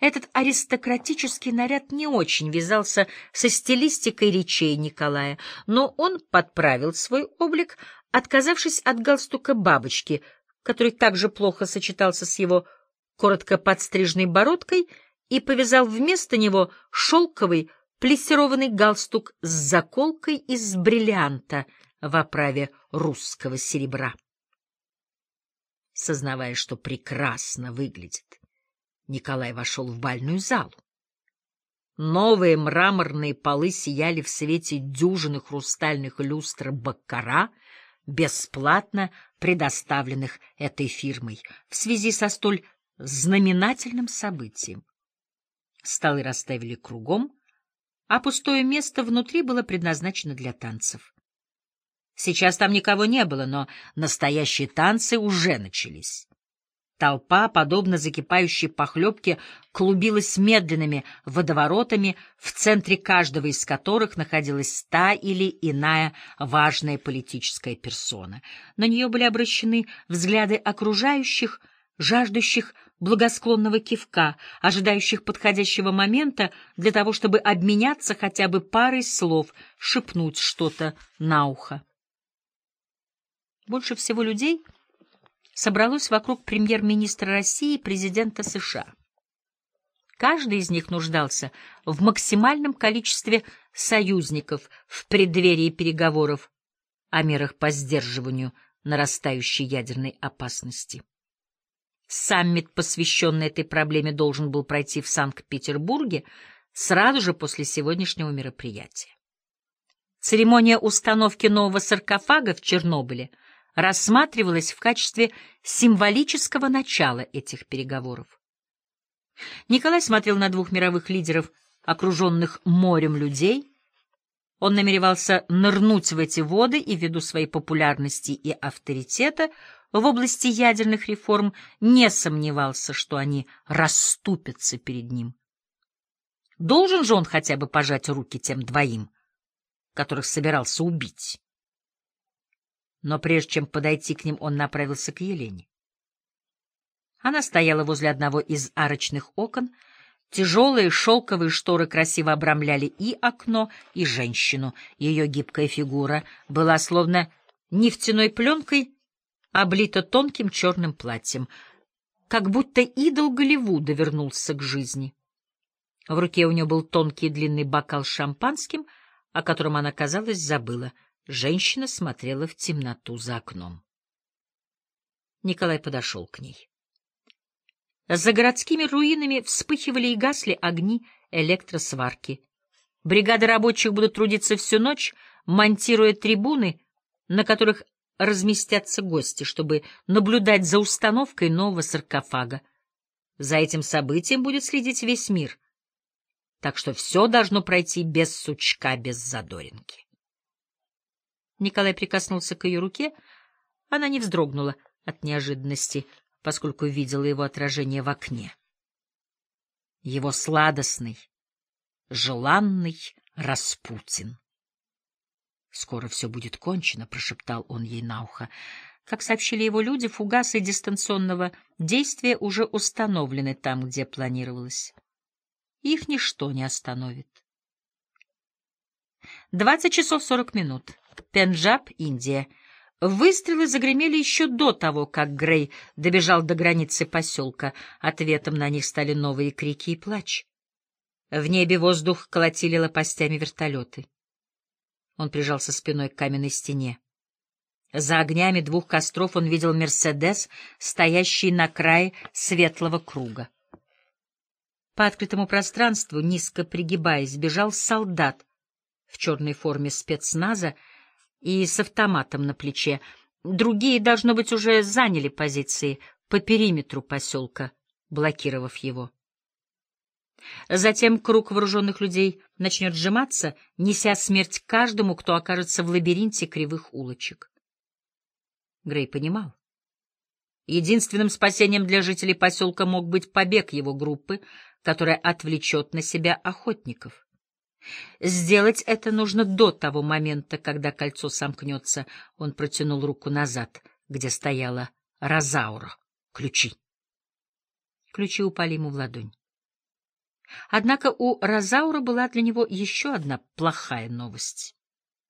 Этот аристократический наряд не очень вязался со стилистикой речей Николая, но он подправил свой облик, отказавшись от галстука бабочки, который также плохо сочетался с его коротко подстриженной бородкой, и повязал вместо него шелковый плессированный галстук с заколкой из бриллианта в оправе русского серебра. Сознавая, что прекрасно выглядит, Николай вошел в бальную залу. Новые мраморные полы сияли в свете дюжины хрустальных люстр Баккара, бесплатно предоставленных этой фирмой в связи со столь знаменательным событием. Столы расставили кругом, а пустое место внутри было предназначено для танцев. Сейчас там никого не было, но настоящие танцы уже начались. Толпа, подобно закипающей похлебке, клубилась медленными водоворотами, в центре каждого из которых находилась та или иная важная политическая персона. На нее были обращены взгляды окружающих, жаждущих благосклонного кивка, ожидающих подходящего момента для того, чтобы обменяться хотя бы парой слов, шепнуть что-то на ухо. Больше всего людей собралось вокруг премьер-министра России и президента США. Каждый из них нуждался в максимальном количестве союзников в преддверии переговоров о мерах по сдерживанию нарастающей ядерной опасности. Саммит, посвященный этой проблеме, должен был пройти в Санкт-Петербурге сразу же после сегодняшнего мероприятия. Церемония установки нового саркофага в Чернобыле — рассматривалась в качестве символического начала этих переговоров. Николай смотрел на двух мировых лидеров, окруженных морем людей. Он намеревался нырнуть в эти воды и ввиду своей популярности и авторитета в области ядерных реформ не сомневался, что они расступятся перед ним. Должен же он хотя бы пожать руки тем двоим, которых собирался убить но прежде чем подойти к ним, он направился к Елене. Она стояла возле одного из арочных окон. Тяжелые шелковые шторы красиво обрамляли и окно, и женщину. Ее гибкая фигура была словно нефтяной пленкой, облита тонким черным платьем, как будто идол Голливуда вернулся к жизни. В руке у нее был тонкий длинный бокал с шампанским, о котором она, казалось, забыла — Женщина смотрела в темноту за окном. Николай подошел к ней. За городскими руинами вспыхивали и гасли огни электросварки. Бригады рабочих будут трудиться всю ночь, монтируя трибуны, на которых разместятся гости, чтобы наблюдать за установкой нового саркофага. За этим событием будет следить весь мир. Так что все должно пройти без сучка, без задоринки. Николай прикоснулся к ее руке. Она не вздрогнула от неожиданности, поскольку видела его отражение в окне. Его сладостный, желанный Распутин. «Скоро все будет кончено», — прошептал он ей на ухо. Как сообщили его люди, фугасы дистанционного действия уже установлены там, где планировалось. Их ничто не остановит. Двадцать часов сорок минут. Пенджаб, Индия. Выстрелы загремели еще до того, как Грей добежал до границы поселка. Ответом на них стали новые крики и плач. В небе воздух колотили лопастями вертолеты. Он прижался спиной к каменной стене. За огнями двух костров он видел «Мерседес», стоящий на крае светлого круга. По открытому пространству, низко пригибаясь, бежал солдат в черной форме спецназа, и с автоматом на плече. Другие, должно быть, уже заняли позиции по периметру поселка, блокировав его. Затем круг вооруженных людей начнет сжиматься, неся смерть каждому, кто окажется в лабиринте кривых улочек. Грей понимал. Единственным спасением для жителей поселка мог быть побег его группы, которая отвлечет на себя охотников. Сделать это нужно до того момента, когда кольцо сомкнется. Он протянул руку назад, где стояла Розаура. Ключи. Ключи упали ему в ладонь. Однако у Розаура была для него еще одна плохая новость.